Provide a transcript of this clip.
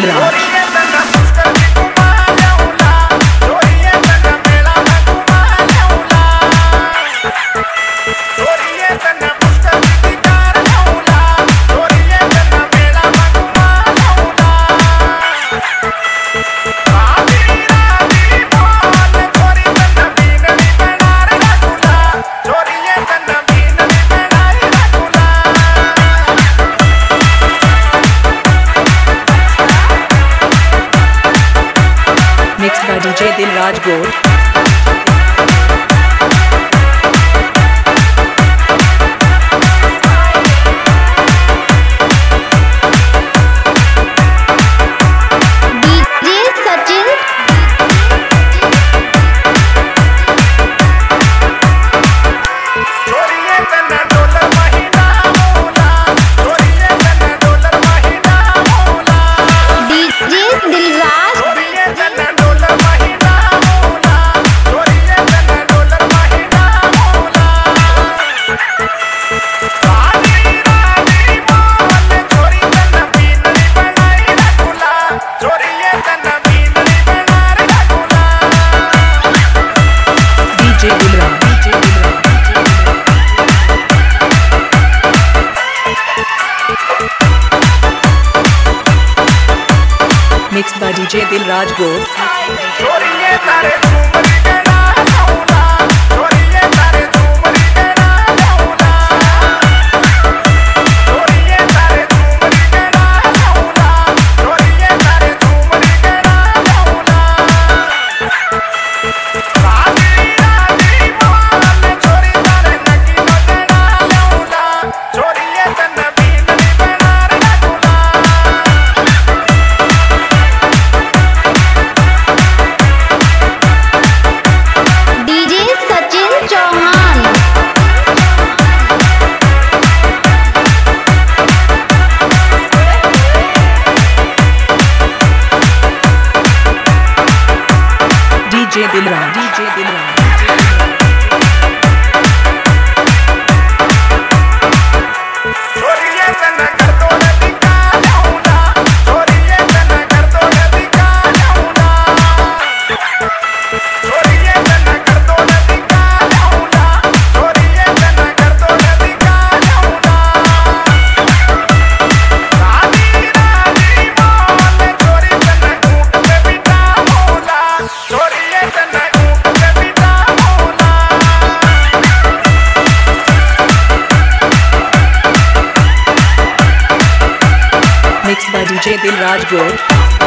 Dilraj Mixed by DJ Dilraj Gold. DJ Dilraj को। DJ Dilraj. DJ Dilraj. by DJ Dilraj Gore.